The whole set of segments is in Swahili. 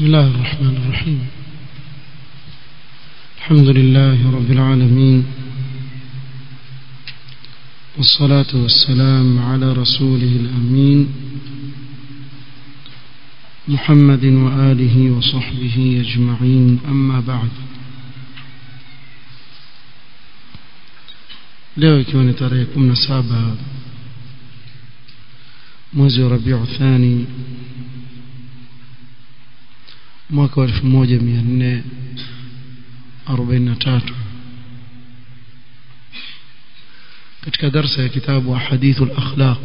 بسم الله الرحمن الرحيم. الحمد لله رب العالمين. والصلاة والسلام على رسوله الأمين. محمد وآله وصحبه أجمعين. أما بعد. leo ikiwa ni tarehe 17 mwezi wa Rabiu Thani mwaka wa 1443 katika darsa ya kitabu Ahadithu al-Akhlaq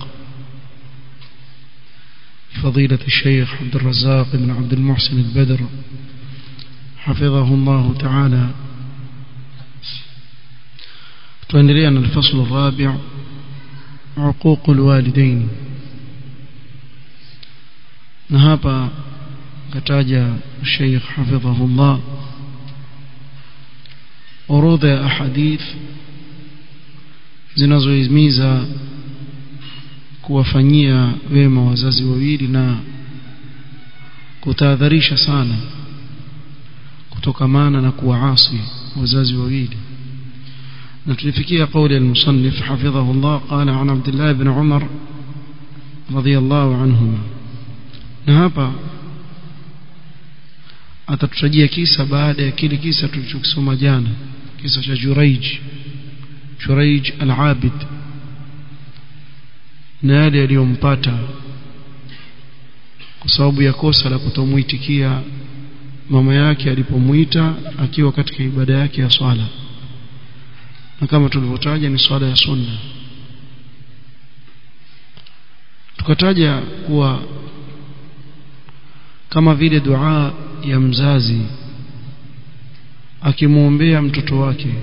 فضيلة الشيخ عبد الرزاق بن عبد المحسن البدر حفظه الله تعالى tuendelea na الفصل الرابع عقوق الوالدين hapa kataja Sheikh hafidhahullah orodha ya ahadith zinazohimiza kuwafanyia wema wazazi wawili na kutahadharisha sana kutokamana na kuwaasi wazazi wawili. Na tulifikia kauli al-musannif hafidhahullah qala an Abdullah ibn Umar radiyallahu anhuma na hapa atatutajia kisa baada ya kile kisa tulichokisoma jana kisa cha Juraij Juraij al-Abid na yale yaliyompata kwa sababu ya kosa la kutomuitikia mama yake alipomuita akiwa katika ibada yake ya swala. Na kama tulivyotaja ni swala ya sunna. Tukataja kuwa kama vile dua ya mzazi akimwombea mtoto wake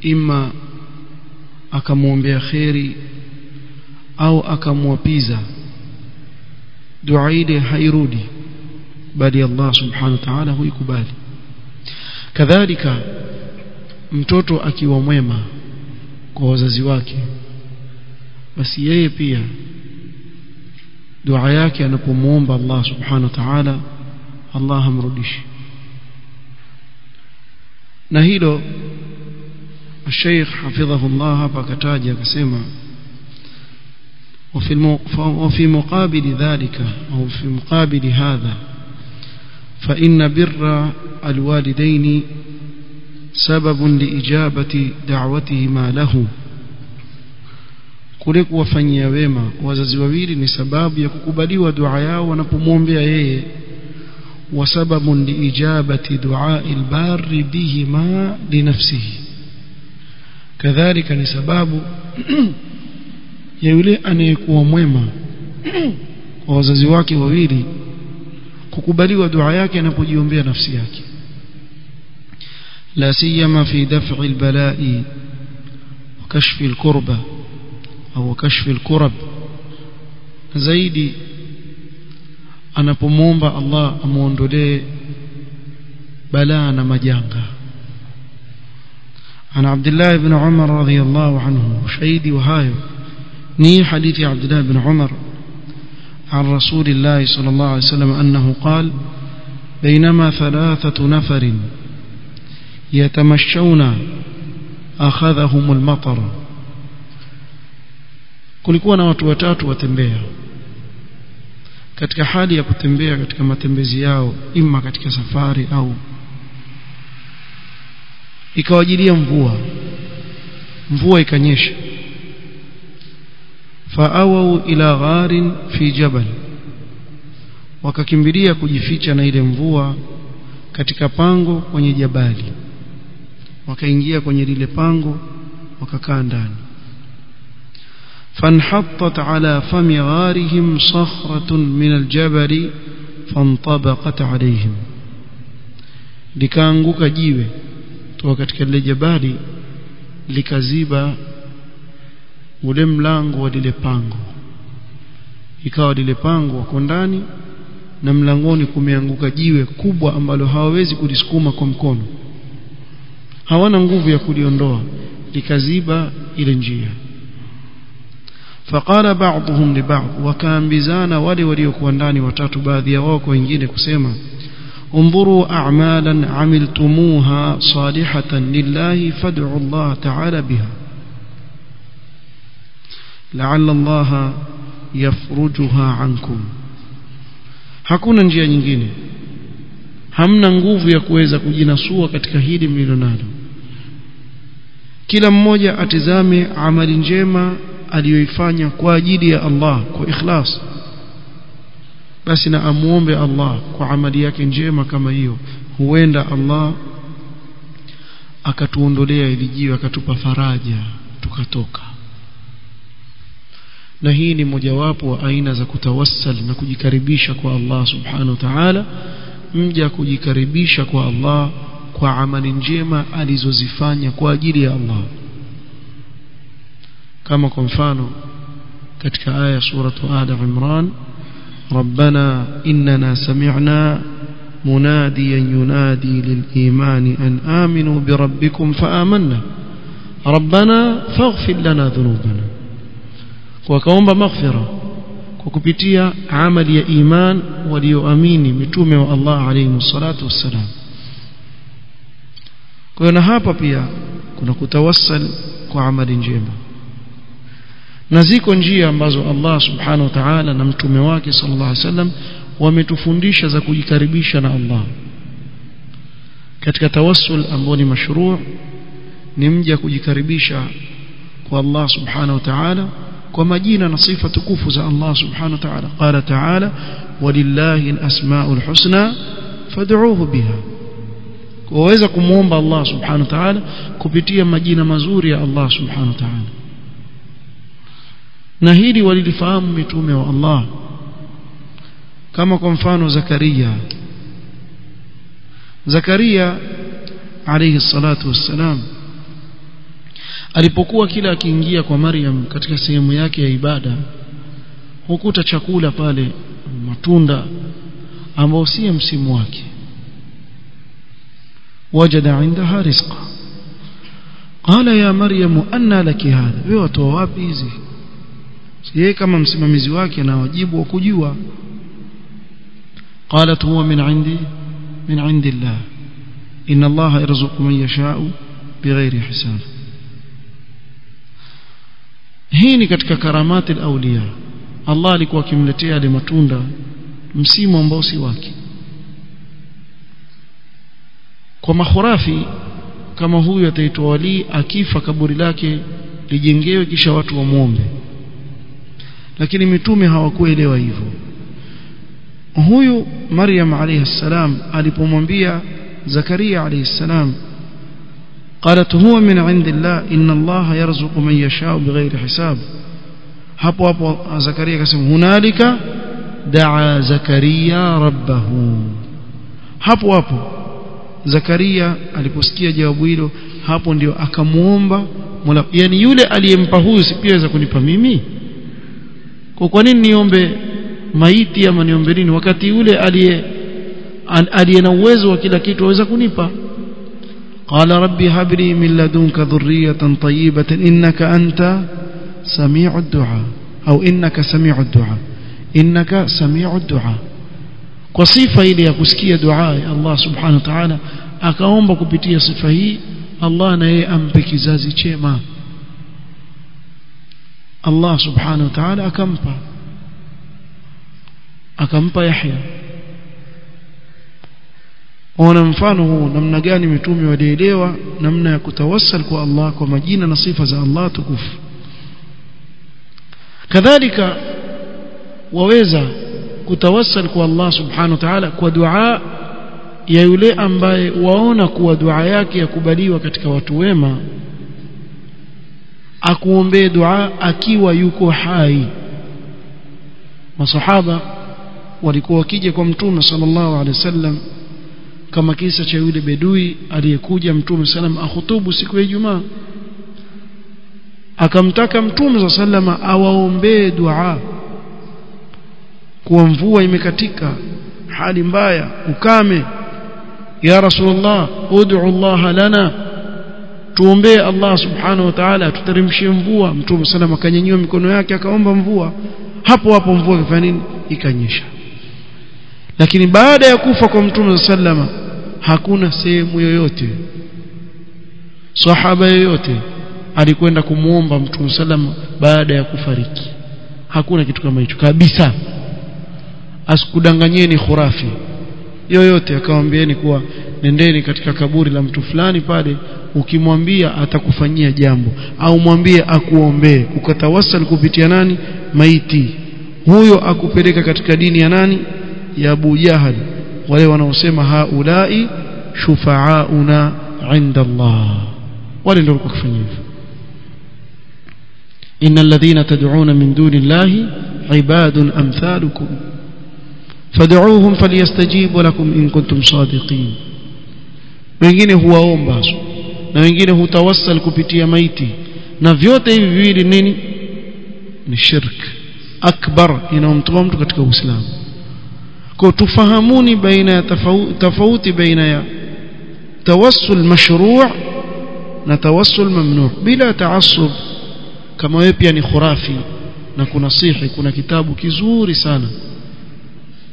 ima akamwombea kheri au akamwapiza dua ile hairudi bali Allah subhanahu wa ta'ala huikubali kadhalika mtoto akiwa mwema kwa wazazi wake basi yeye pia dua yake anapomuomba Allah subhanahu wa ta'ala Allah hamrudishi na hilo الشيخ حفظه الله hapa akataja akasema وفي وفي مقابل ذلك أو في مقابل هذا فإن بر الوالدين سبب لإجابة دعوتهما له kule kuwafanyia wema wazazi wawili ni sababu ya kukubaliwa dua yao wanapomwombea yeye Liijabati du'a albarri bihima linafsihi kadhalika ni sababu ya yule anayekuwa mwema kwa wazazi wake wawili kukubaliwa dua yake anapojiombea nafsi yake la siyama fi daf'i albala'i wa kashfi alkurba au kashfi alkurab zaidi anapomwomba Allah amuondolee balaa na majanga ana Abdullah ibn Umar radhiyallahu anhu shahidi wa hayo ni hadithi ya Abdullah ibn Umar عن رسول الله صلى الله عليه وسلم أنه قال بينما ثلاثة نفر يتمشون أخذهم المطر كل كون وتوتات وتنبيه katika hali ya kutembea katika matembezi yao ima katika safari au ikawajilia mvua. Mvua ikanyesha. Faawau ila gharin fi jabal. Wakakimbilia kujificha na ile mvua katika pango kwenye jabali. Wakaingia kwenye lile pango wakakaa ndani فانحطت على فم غارهم صخرة من الجبل فانطبقت عليهم likaanguka jiwe kutoka katika lile jabali likaziba ule mlango wa lile pango ikawa lile pango wako ndani na mlangoni kumeanguka jiwe kubwa ambalo hawawezi kulisukuma kwa mkono hawana nguvu ya kuliondoa likaziba ile njia فقال بعضهم لبعض وكامبزانا wale waliokuwa ndani watatu baadhi ya wao kwa wengine kusema انظروا اعمالا عملتموها صالحه لله فادعوا الله تعالى بها لعل الله يفرجها عنكم hakuna njia nyingine hamna nguvu ya kuweza kujinasua katika hili mlilonalo kila mmoja atizame amali njema aliyoifanya kwa ajili ya Allah kwa ikhlas. Basi na amuombe Allah kwa amali yake njema kama hiyo huenda Allah akatuondolea ili jiwe akatupa faraja tukatoka. Na hii ni mojawapo wa aina za kutawassal na kujikaribisha kwa Allah subhanahu wa ta'ala mja kujikaribisha kwa Allah kwa amali njema alizozifanya kwa ajili ya Allah kama kwa mfano katika aya suratu Ali Imran ربنا إننا سمعنا مناديا ينادي للإيمان أن آمنوا بربكم فآمنا ربنا فاغفر لنا ذنوبنا وكومب مغفرة وكبتيا عمل يا إيمان وليؤمني متومة الله عليه الصلاة والسلام kuna hapa pia kuna kutawassal kwa amali njema na ziko njia ambazo Allah subhanahu wa ta'ala na mtume wake sallallahu alaihi wasallam wametufundisha za kujikaribisha na Allah. Katika tawassul ambao ni mashruu ni mja kujikaribisha kwa Allah subhanahu wa ta'ala kwa majina na sifa tukufu za Allah subhanahu wa ta'ala. Qala ta'ala walillahi al-asma'ul husna fad'uuhu biha. Waweza kumuomba Allah subhanahu wa ta'ala kupitia majina mazuri ya Allah subhanahu wa ta'ala na hili walilifahamu mitume wa Allah. Kama kwa mfano Zakaria. Zakaria alayhi salatu wassalam. Alipokuwa kila akiingia kwa Maryam katika sehemu yake ya ibada hukuta chakula pale matunda ambao si msimu wake. Wajada indaha rizqa. Qala ya maryam anna laki hadha? Wewe watoa wapi hizi yeye kama msimamizi wake ana wajibu wa kujua. Qalat huwa min indi min indillah. Inna Allah yarzuqu man yasha'u bighairi hisab. Hii ni katika karamati al-awliya Allah alikuwa akimletea yale matunda msimu ambao si wake. Kwa mahurafi kama huyu ataitwa wali akifa kaburi lake lijengewe kisha watu wamwombe lakini mitume hawakuelewa hivyo huyu Maryam alayhi salam alipomwambia Zakaria alayhi salam قالت هو من عند الله إن الله يرزق من يشاء بغير حساب hapo hapo Zakaria akasema hunalika daa Zakaria rabbahu hapo hapo Zakaria aliposikia jawabu hilo hapo ndio akamuomba Mola yani yule aliyempa huyu si pia aweza kunipa mimi kwa nini niombe maiti ama niombe nini? Wakati yule aliye aliye na uwezo wa kila kitu aweza kunipa. Qala rabbi habri min ladunka dhurriyatan tayyibatan innaka anta samiu ad-du'a au innaka samiu ad-du'a innaka samiu ad-du'a kwa sifa ile ya kusikia dua ya Allah subhanahu wa ta'ala akaomba kupitia sifa hii Allah na yeye ampe kizazi chema. Allah subhanahu wa ta'ala akampa. Akampa Yahya. Ona mfano huu namna gani mitume walielewa namna ya kutawassal kwa Allah kwa majina na sifa za Allah tukufu. Kadhalika waweza kutawassal kwa Allah subhanahu wa ta'ala kwa dua ya yule ambaye waona kuwa dua yake yakubaliwa katika watu wema akuombee dua akiwa yuko hai. Masahaba walikuwa wakija kwa mtume sallallahu alaihi wasallam kama kisa cha yule bedui aliyekuja mtume sallam akhutubu siku ya Ijumaa. Akamtaka mtume sallama awaombee dua kuwa mvua imekatika hali mbaya ukame. Ya rasulullah ud'u Allah lana tuombee Allah subhanahu wa ta'ala tuteremshie mvua. Mtume sallam akanyanyua mikono yake akaomba mvua. Hapo hapo mvua ikafanya nini? Ikanyesha. Lakini baada ya kufa kwa mtume sallama hakuna sehemu yoyote sahaba yoyote alikwenda kumuomba mtume sallama baada ya kufariki. Hakuna kitu kama hicho kabisa. Asikudanganyeni khurafi. Yoyote akamwambieni kuwa nendeni katika kaburi la mtu fulani pale ukimwambia atakufanyia jambo au mwambie akuombee ukatawasal kupitia nani? Maiti. Huyo akupeleka katika dini ya nani? Ya Abu Jahal. Wale wanaosema haulai shufaauna inda Allah wale ndio walikuwa innal ladhina tad'una min duni llahi ibadun amthalukum. Fad'uuhum falyastajibu lakum in kuntum sadiqin. Wengine huwaomba na wengine hutawassal kupitia maiti na vyote hivi viwili nini ni shirk akbar inaomtoa mtu katika uislamu kwa tufahamuni baina ya tofauti baina ya tawassul mashru' na tawassul mamnu' bila taassub kama wewe pia ni khurafi na kunasihi kuna kitabu kizuri sana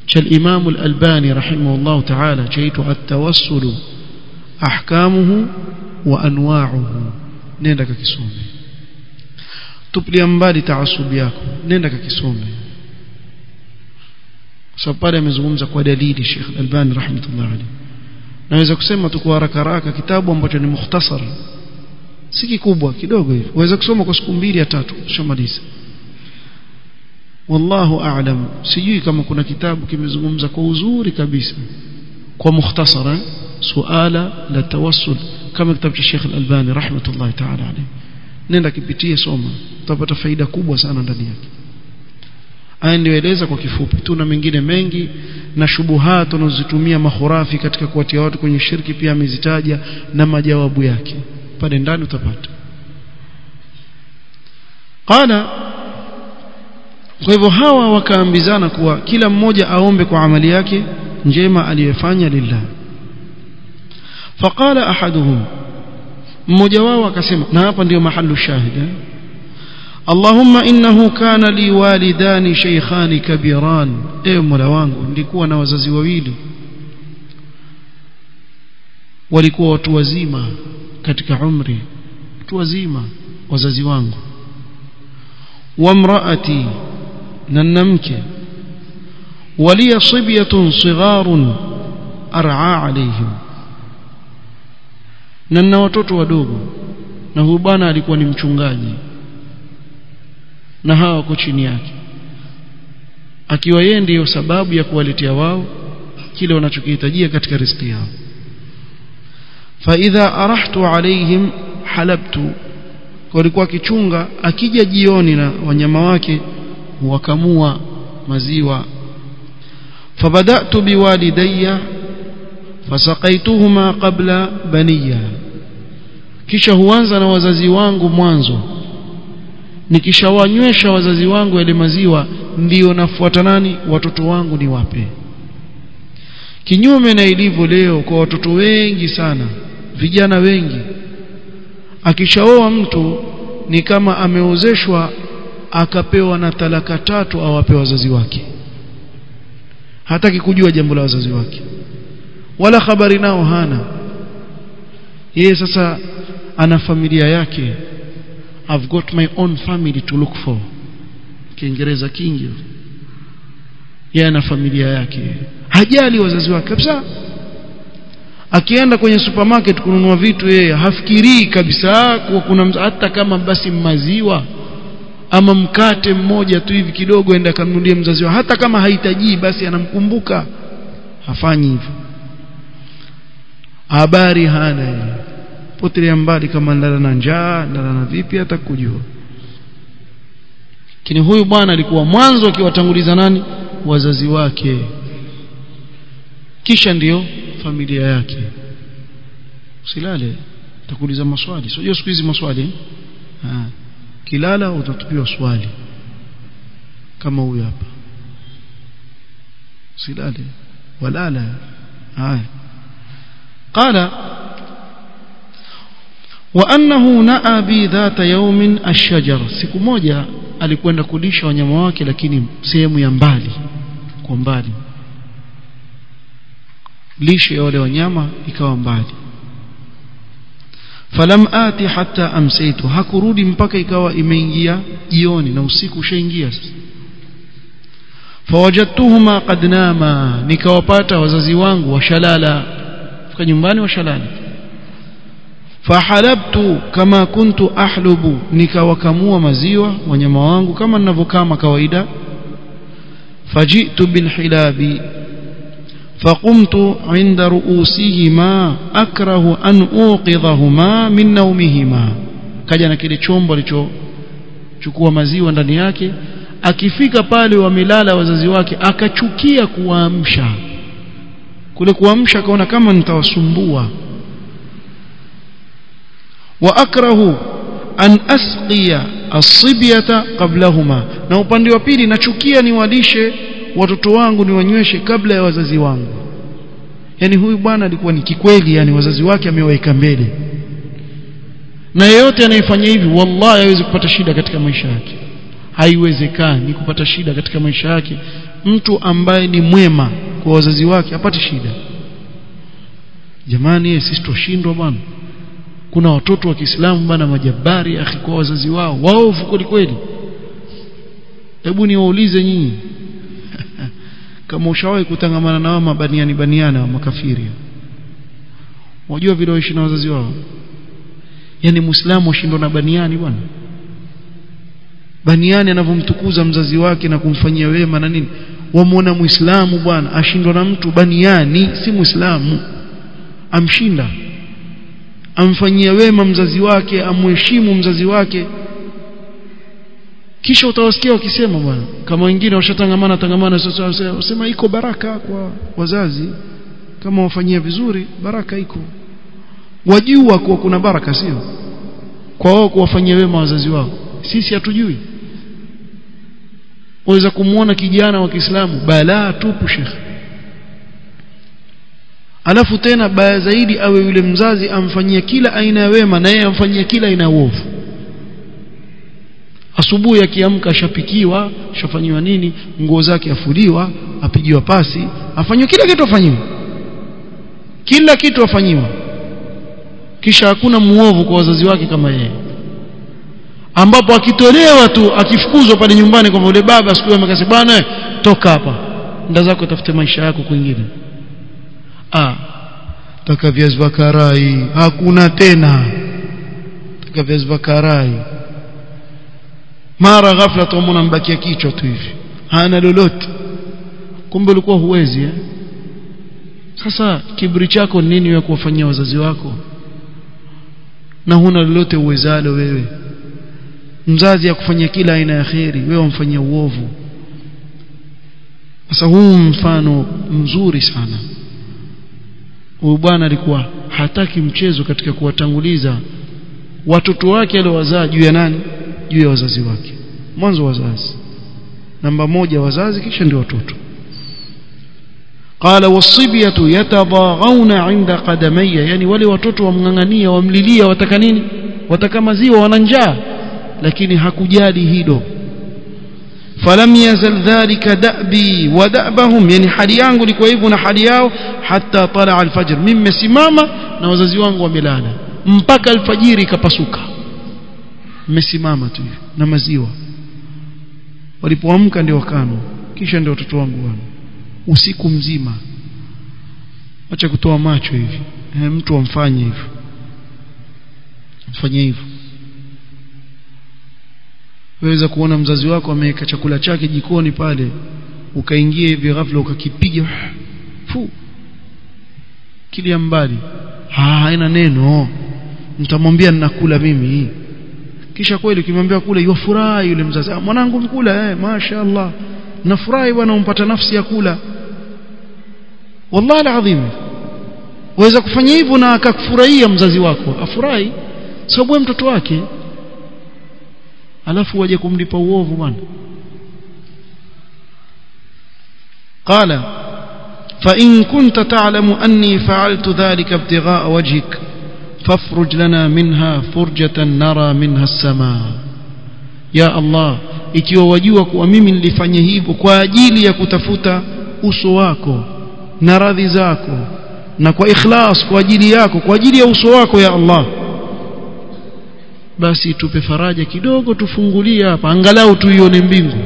cha al-Imam al-Albani rahimahullah ta'ala chaitwa at-tawassul ahkamuhu wa anwa'uhu. Nenda kakisome. Tupilia mbali taasubi yako. Nenda kakisome. Sababu pale amezungumza kwa dalili Sheikh Al-Albani rahmatullah alayhi. Naweza kusema tu kwa haraka haraka kitabu ambacho ni mukhtasar. Si kikubwa kidogo hivi. Waweza kusoma kwa siku mbili ya tatu ushamaliza wallahu a'lam. Sijui kama kuna kitabu kimezungumza kwa uzuri kabisa. Kwa mukhtasara suala la tawassul kama kitabu cha Sheikh Al-Albani rahmatullahi ta'ala alayhi. Nenda kipitie soma utapata faida kubwa sana ndani yake. Aya ndioeleza kwa kifupi. Tu na mengine mengi na shubuha wanazozitumia mahurafi katika kuwatia watu kwenye shirki pia amezitaja na majawabu yake. Pale ndani utapata. Qala kwa hivyo hawa wakaambizana kuwa kila mmoja aombe kwa amali yake njema aliyofanya lillah faqala ahaduhum. Mmoja wao akasema na hapa ndio mahallu shahid eh? Allahumma innahu kana li walidani shaykhani kabiran. E mola wangu nilikuwa na wazazi wawili. Walikuwa watu wazima katika umri watu wazima wazazi wangu. Wamraati na namke waliya sibyatun sigharun ar'a alayhim na nina watoto wadogo na huyu bwana alikuwa ni mchungaji. Na hawa wako chini yake. Akiwa yeye ndiyo sababu ya kuwaletea wao kile wanachokihitajia katika riziki yao. Fa idha arahtu alaihim halabtu walikuwa akichunga akija jioni na wanyama wake wakamua maziwa. Fabadatu biwalidayya fasaqaituhuma qabla baniya. Kisha huanza na wazazi wangu mwanzo. Nikishawanywesha wazazi wangu yale maziwa ndio nafuata nani? Watoto wangu ni wape kinyume na ilivyo leo kwa watoto wengi sana vijana wengi. Akishaoa mtu ni kama ameozeshwa akapewa na talaka tatu awape wazazi wake. Hataki kujua jambo la wazazi wake wala habari nao hana. Yeye sasa ana familia yake. I've got my own family to look for. Kiingereza kingi. Yeye ana familia yake. Hajali wazazi wake kabisa. Akienda kwenye supermarket kununua vitu yeye hafikirii kabisa kuwa kuna hata kama basi maziwa ama mkate mmoja tu hivi kidogo enda kanunulie mzazi wake. Hata kama hahitaji basi anamkumbuka. Hafanyi hivyo habari hana. Yeye potelea mbali kama ndala na njaa ndala na vipi hata kujua. Lakini huyu bwana alikuwa mwanzo akiwatanguliza nani? Wazazi wake. Kisha ndiyo familia yake. Usilale. Utakuuliza maswali. Sio siku hizi maswali ha. kilala utatupiwa swali. Kama huyu hapa. Usilale. Walala. Haya قال وأنه نأى بي ذات يوم الشجر siku moja alikwenda kulisha wanyama wake lakini sehemu ya mbali kwa mbali lishe ya wale wanyama ikawa mbali falam ati hatta amsaitu hakurudi mpaka ikawa imeingia jioni na usiku ushaingia sasa fawajadtuhuma qad nama nikawapata wazazi wangu washalala fika nyumbani washalala fahalabtu kama kuntu ahlubu nikawakamua maziwa wanyama wangu kama ninavyokama kawaida fajitu bilhilabi فقمت عند رؤوسهما أكره أن أوقظهما من نومهما kaja na kile chombo alichochukua maziwa ndani yake akifika pale wamelala wazazi wake akachukia kuwaamsha kule kuamsha akaona kama nitawasumbua. Wa akrahu an asqiya as-sibyata qablahuma. Na upande wa pili nachukia niwalishe watoto wangu niwanyweshe kabla ya wazazi wangu. Yani huyu bwana alikuwa ni kikweli yani wazazi wake amewaweka mbele. Na yeyote anayefanya hivi wallahi hawezi kupata shida katika maisha yake. Haiwezekani kupata shida katika maisha yake mtu ambaye ni mwema kwa wazazi wake apate shida. Jamani sisi tushindwa bwana. Kuna watoto wa Kiislamu bana majabari akhi kwa wazazi wao waovu kweli kweli. Hebu niwaulize nyinyi. Kama ushawahi kutangamana na wao mabaniani baniana wa makafiri. Wajua vile waishi na wazazi wao. Yani muislamu ashindwa na baniani bwana. Baniani anavyomtukuza mzazi wake na kumfanyia wema na nini wamuona muislamu bwana ashindwa na mtu baniani si muislamu. Amshinda. Amfanyia wema mzazi wake amheshimu mzazi wake. Kisha utawasikia wakisema bwana kama wengine washatangamana tangamana sasa wasema iko baraka kwa wazazi. Kama wafanyia vizuri baraka iko. Wajua kuwa kuna baraka sio? Kwa wao kuwafanyia wema wazazi wao. Sisi hatujui waweza kumuona kijana wa Kiislamu? Balaa tupu shekhi alafu tena baya zaidi awe yule mzazi amfanyia kila aina ya wema na yeye amfanyia kila aina ya uovu. Asubuhi akiamka ashapikiwa ashafanyiwa nini nguo zake afuliwa apigiwa pasi afanywe kila kitu afanyiwa kila kitu afanyiwa kisha hakuna muovu kwa wazazi wake kama yeye ambapo akitolewa tu akifukuzwa pale nyumbani kwa yule baba siku hiyo akasema bwana toka hapa nda zako tafute maisha yako kwingine. Ah taka viazi hakuna tena. Taka viazi mara ghafla tuamona mbakia kichwa tu hivi. Hana lolote. Kumbe ulikuwa huwezi eh? sasa kiburi chako nini wewe kuwafanyia wazazi wako? Na huna lolote uwezalo wewe mzazi akufanyia kila aina ya kheri wewe umfanyia uovu sasa huu mfano mzuri sana huyu bwana alikuwa hataki mchezo katika kuwatanguliza watoto wake aliowazaa juu ya nani juu ya wazazi wake mwanzo wazazi namba moja wazazi kisha ndio watoto قال والصبيه يتضاغون عند قدمي yani wale watoto wamngangania wamlilia wataka nini wataka maziwa wana njaa lakini hakujali hilo. Falam yazal dhalika da'bi wa da'bahum yani hali yangu liko hivyo na hali yao hata tala alfajr. Mimi nimesimama na wazazi wangu wamelala mpaka alfajiri ikapasuka. Mmesimama tu na maziwa. Walipoamka ndio wakano kisha ndio watoto wangu wana usiku mzima. Acha kutoa macho hivi. E, mtu amfanye hivyo mfanye hivyo waweza kuona mzazi wako ameweka chakula chake jikoni pale ukaingia hivi ghafla ukakipiga fu kilia mbali. Haina neno. Nitamwambia ninakula mimi. Kisha kweli ukimwambia kula yofurahi yule mzazi. Mwanangu mkula eh mashaallah nafurahi bwana umpata nafsi ya kula. Wallahi alazim. Waweza kufanya hivyo na akakufurahia mzazi wako. Afurahi. Sababu mtoto wake alafu waje kumlipa uovu bwana قال فإن كنت تعلم أني فعلت ذلك ابتغاء وجهك فافرج لنا منها فرجة نرى منها السماء يا الله ikiwa wajua kuwa mimi nilifanya hivyo kwa ajili ya kutafuta uso wako na radhi zako na kwa ikhlas kwa ajili yako kwa ajili ya uso wako ya Allah basi tupe faraja kidogo tufungulie hapa angalau tuione mbingu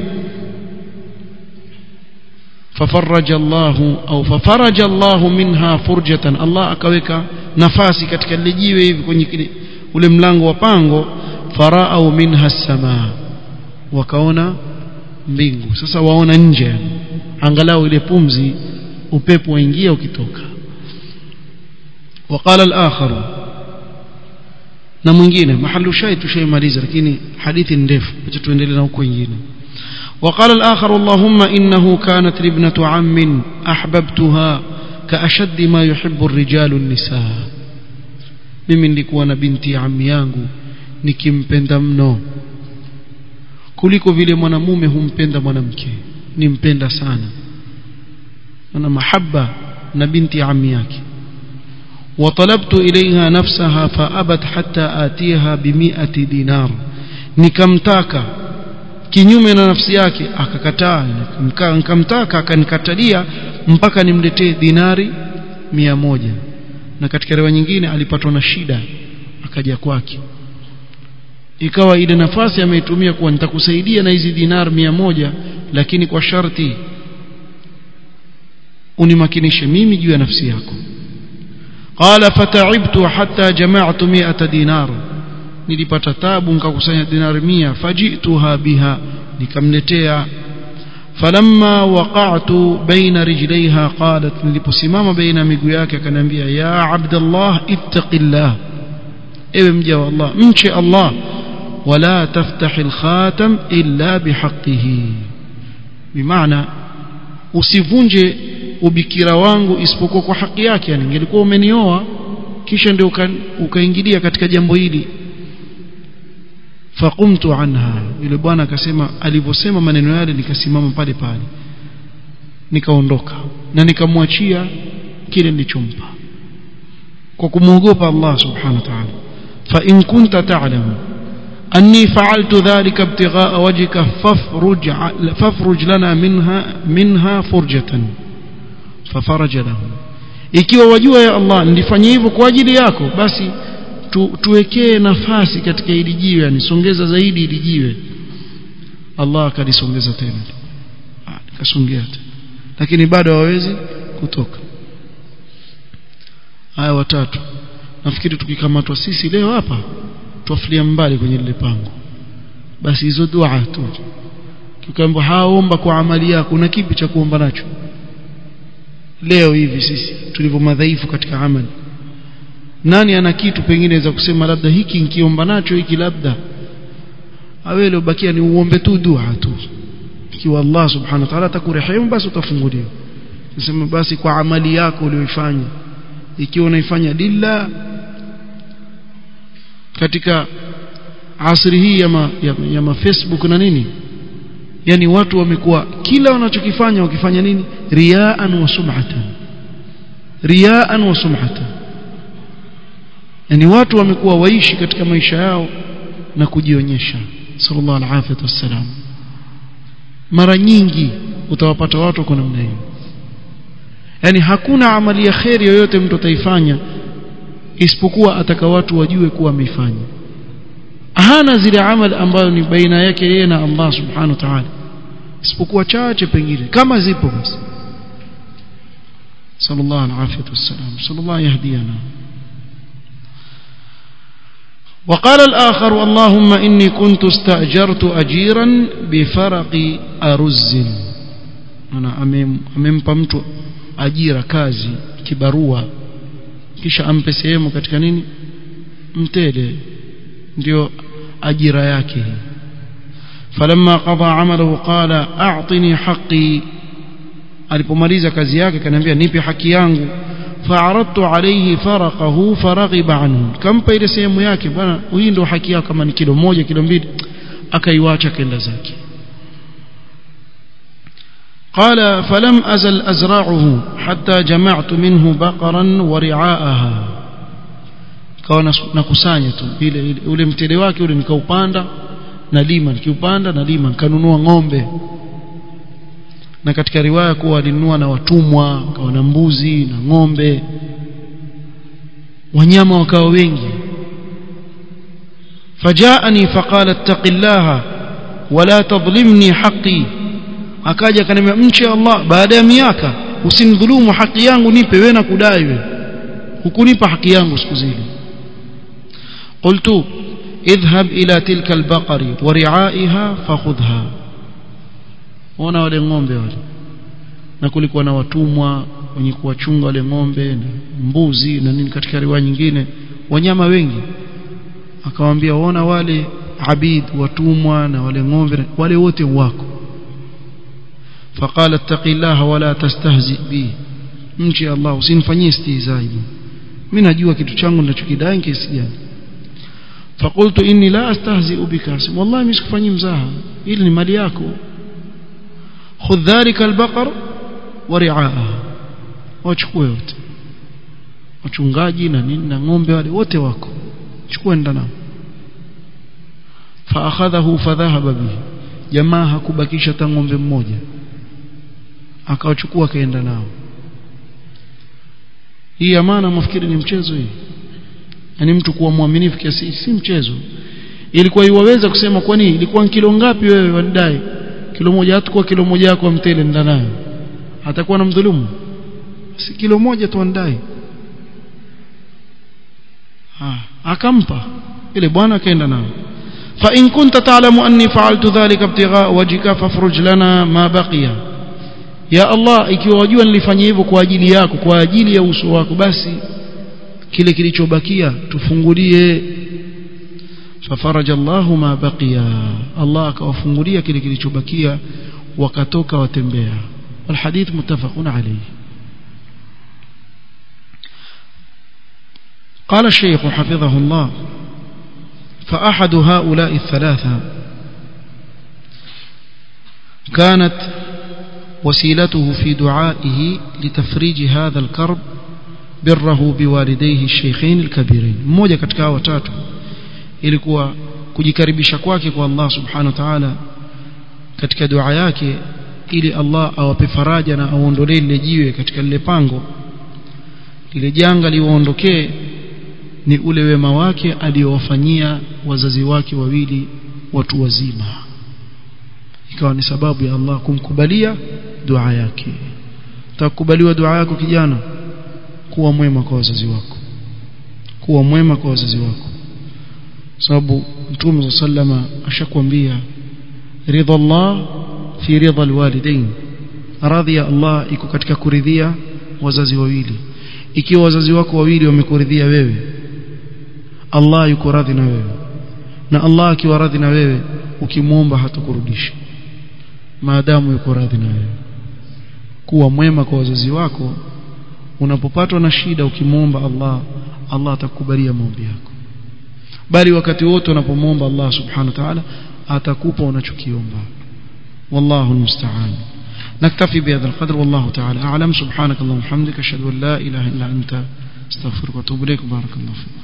ففرج الله au ففرج الله منها فرجة Allah akaweka nafasi katika lile jiwe hivi kwenye ule mlango wa pango farao minha samaa wakaona mbingu sasa waona nje angalau ile pumzi upepo waingia ukitoka وقال الآخر na mwingine mahalu shahid tushaimaliza lakini hadithi ndefu acha tuendelee na huko wengine وقال الآخر اللهم إنه كانت لي ابنة عم أحببتها كأشد ما يحب الرجال النساء mimi nilikuwa na binti ya ammi yangu nikimpenda mno kuliko vile mwanamume humpenda mwanamke nimpenda sana ana mahaba na binti ya ammi yake وطلبت إليها نفسها فأبت حتى آتيها بمئة دينار nikamtaka kinyume na nafsi yake akakataa nikamtaka akanikatalia mpaka nimletee dinari mia moja na katika riwaya nyingine alipatwa na shida akaja kwake ikawa ile nafasi ameitumia kuwa nitakusaidia na hizi dinar mia moja lakini kwa sharti unimakinishe mimi juu ya nafsi yako Qala fata'ibtu hatta jama'tu 100 dinar nilipata tabu nikakusanya dinari 100 fajituha biha nikamletea falamma waqa'tu baina rijlaiha qalat niliposimama baina miguu yake akaniambia ya abdallah ittaqillah ewe mja wa Allah mche Allah wala taftah alkhatam illa bihaqqihi bimaana usivunje ubikira wangu isipokuwa kwa haki yake yani ingelikuwa umenioa kisha ndio ukaingilia katika jambo hili. Faqumtu anha yule bwana akasema alivyosema maneno yale nikasimama pale pale nikaondoka na nikamwachia kile nilichompa kwa kumwogopa Allah subhanahu wa ta'ala. Fa in kunta ta'lamu anni fa'altu dhalika ibtigha'a wajhika fafruj fafruj lana minha minha furjatan fafaraja lahum ikiwa wajua ya Allah nilifanya hivyo kwa ajili yako basi tu, tuwekee nafasi katika hili jiwe yani songeza zaidi ili jiwe. Allah akalisongeza tena. Akasongea tena. Lakini bado hawawezi kutoka. Haya watatu. Nafikiri tukikamatwa sisi leo hapa tuafilia mbali kwenye lile pango. Basi hizo dua tu. Tukaambiwa haomba kwa amali yako. Na kipi cha kuomba nacho leo hivi sisi tulivyo madhaifu katika amali. Nani ana kitu pengine za kusema labda hiki nikiomba nacho hiki labda? Awe bakia ni uombe tu dua tu. Ikiwa Allah subhanahu wa ta'ala atakurehemu basi utafunguliwa. Nasema basi kwa amali yako uliyoifanya ikiwa unaifanya lillah katika asri hii ya, ma, ya, ya ma Facebook na nini yani watu wamekuwa kila wanachokifanya wakifanya nini? Riaan wa sum'atan. Riaan wa sum'atan. Yani watu wamekuwa waishi katika maisha yao na kujionyesha. Sallallahu alaihi wasallam mara nyingi utawapata watu kwa namna hiyo. Yani hakuna amali ya kheri yoyote mtu ataifanya isipokuwa ataka watu wajue kuwa ameifanya hana zile amali ambayo ni baina yake yeye na Allah subhanahu wa ta'ala isipokuwa chache pengine kama zipo basi sallallahu alaihi wasallam sallallahu yahdiyana وقال الآخر اللهم إني كنت استأجرت أجيرا بفرق أرز أنا amempa mtu ajira kazi kibarua kisha ampe sehemu katika nini mtele ndio ajira yake falamma qada amalahu qala a'tini haqqi alipomaliza kazi yake kaniambia nipe haki yangu fa'aradtu alayhi faraqahu faraghiba anhu kampa ile sehemu yake bwana hii ndio haki yako kama ni kilo moja kilo mbili akaiwacha kenda zake قال فلم أزل أزرعه حتى جمعت منه بقرا ورعاءها kawa nakusanya tu. Ile, ule mtele wake ule nikaupanda na lima nikiupanda na lima nikanunua ng'ombe. Na katika riwaya kuwa alinunua na watumwa kawa na mbuzi na ng'ombe. Wanyama wakawa wengi. Fajaani faqala ittaqillaha wala tadhlimni haqi akaja akaniambia mche Allah baada ya miaka usinidhulumu haki yangu nipe wewe na kudai wewe hukunipa haki yangu siku zile qultu idhhab ila tilka albaqari wa ri'aiha fakhudha ona wale ng'ombe wale na kulikuwa na watumwa wenye kuwachunga wale ng'ombe na mbuzi na nini katika riwaya nyingine wanyama wengi akamwambia ona wale abid watumwa na wale ng'ombe wale wote wako فقال اتق الله ولا تستهزئ بي mche Allah usinifanyie istihzai mimi najua kitu changu ninachokidai kiasi gani فقلت اني لا استهزئ بك والله mimi sikufanyii mzaha ili ni mali yako خذ ذلك البقر ورعاها wachukue wote wachungaji na nini na ng'ombe wale wote wako chukua enda nao فاخذه فذهب به jamaa hakubakisha hata ng'ombe mmoja akawachukua akaenda nao hii amana mwafikiri ni mchezo hii yani mtu kuwa mwaminifu kiasi si mchezo. Ilikuwa iwaweza kusema kwa nini? Ilikuwa kilo ngapi wewe wadai kilo moja hatakuwa kilo moja yako mtele ndanayo atakuwa na mdhulumu si kilo moja tu ah akampa. Ile bwana akaenda nao fa in kunta ta'lamu anni fa'altu dhalika ibtigha wajhika fafruj lana ma baqiya. Ya Allah ikiwa wajua nilifanya hivyo kwa ajili yako kwa ajili ya uso wako basi kile kilichobakia tufungulie fafaraja Allahu ma baqiya Allah akawafungulia kile kilichobakia wakatoka watembea والحديث متفق عليه قال الشيخ حفظه الله فأحد هؤلاء الثلاثة كانت وسيلته في دعائه لتفريج هذا الكرب birrahu biwalidayhi shaykhain alkabirin. Mmoja katika hao watatu ilikuwa kujikaribisha kwake kwa Allah subhanahu wa ta'ala katika dua yake ili Allah awape faraja na aondolee lile jiwe katika lile pango. Lile janga liwaondokee ni ule wema wake aliyowafanyia wazazi wake wawili watu wazima. Ikawa ni sababu ya Allah kumkubalia dua yake. Takubaliwa dua yako kijana? Kuwa mwema kwa wazazi wako. Kuwa mwema kwa wazazi wako. Sababu mtume sallama ashakwambia ridha Allah fi ridha alwalidain. Radhi ya Allah iko katika kuridhia wazazi wawili. Ikiwa wazazi wako wawili wamekuridhia wewe Allah yuko radhi na wewe. Na Allah akiwa radhi na wewe ukimwomba hatakurudisha. Maadamu yuko radhi na wewe. Kuwa mwema kwa wazazi wako unapopatwa na shida ukimwomba Allah Allah atakubalia maombi yako bali wakati wote unapomwomba Allah subhanahu wa ta'ala atakupa unachokiomba والله المستعان نكتفي بهذا القدر والله تعالى أعلم سبحانك اللهم وبحمدك أشهد أن لا إله إلا أنت استغفرك واتوب إليك بارك الله فيك